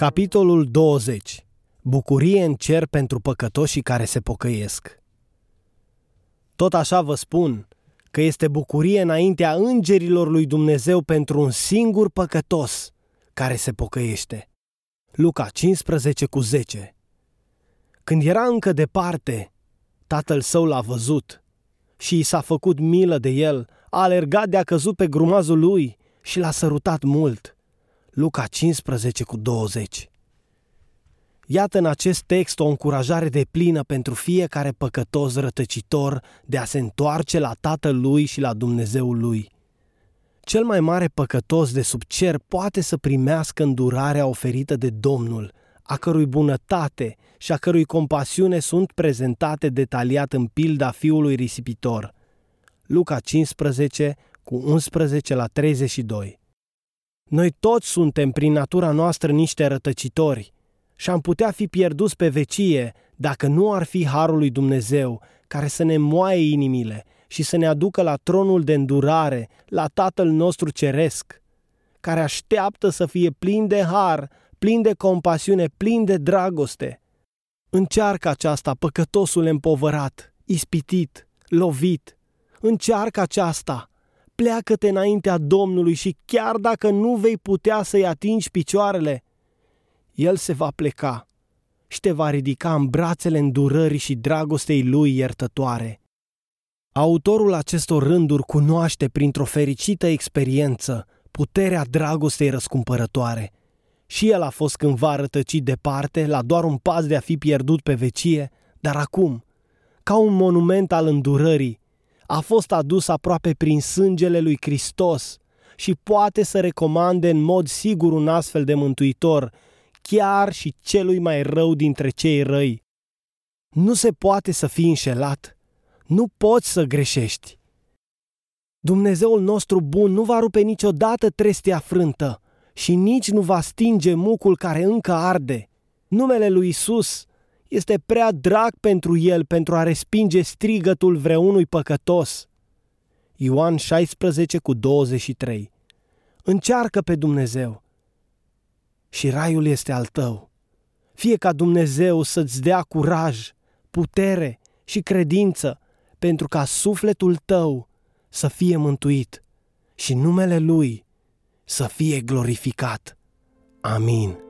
Capitolul 20. Bucurie în cer pentru păcătoșii care se pocăiesc. Tot așa vă spun că este bucurie înaintea îngerilor lui Dumnezeu pentru un singur păcătos care se pocăiește. Luca 15 cu 10 Când era încă departe, tatăl său l-a văzut și i s-a făcut milă de el, a alergat de a căzut pe grumazul lui și l-a sărutat mult – Luca 15 cu 20. Iată în acest text o încurajare de plină pentru fiecare păcătos rătăcitor de a se întoarce la Tatăl lui și la Dumnezeul lui. Cel mai mare păcătos de sub cer poate să primească îndurarea oferită de Domnul, a cărui bunătate și a cărui compasiune sunt prezentate detaliat în pilda fiului risipitor. Luca 15 cu 11 la 32. Noi toți suntem prin natura noastră niște rătăcitori și am putea fi pierduți pe vecie dacă nu ar fi harul lui Dumnezeu care să ne moaie inimile și să ne aducă la tronul de îndurare, la Tatăl nostru ceresc, care așteaptă să fie plin de har, plin de compasiune, plin de dragoste. Încearcă aceasta, păcătosul împovărat, ispitit, lovit. Încearcă aceasta, pleacă-te înaintea Domnului și chiar dacă nu vei putea să-i atingi picioarele, El se va pleca și te va ridica în brațele îndurării și dragostei Lui iertătoare. Autorul acestor rânduri cunoaște printr-o fericită experiență puterea dragostei răscumpărătoare. Și el a fost cândva rătăcit departe, la doar un pas de a fi pierdut pe vecie, dar acum, ca un monument al îndurării, a fost adus aproape prin sângele lui Hristos și poate să recomande în mod sigur un astfel de mântuitor, chiar și celui mai rău dintre cei răi. Nu se poate să fii înșelat. Nu poți să greșești. Dumnezeul nostru bun nu va rupe niciodată trestia frântă și nici nu va stinge mucul care încă arde. Numele lui Isus este prea drag pentru el pentru a respinge strigătul vreunui păcătos. Ioan 16 cu 23 Încearcă pe Dumnezeu și raiul este al tău. Fie ca Dumnezeu să-ți dea curaj, putere și credință pentru ca sufletul tău să fie mântuit și numele Lui să fie glorificat. Amin.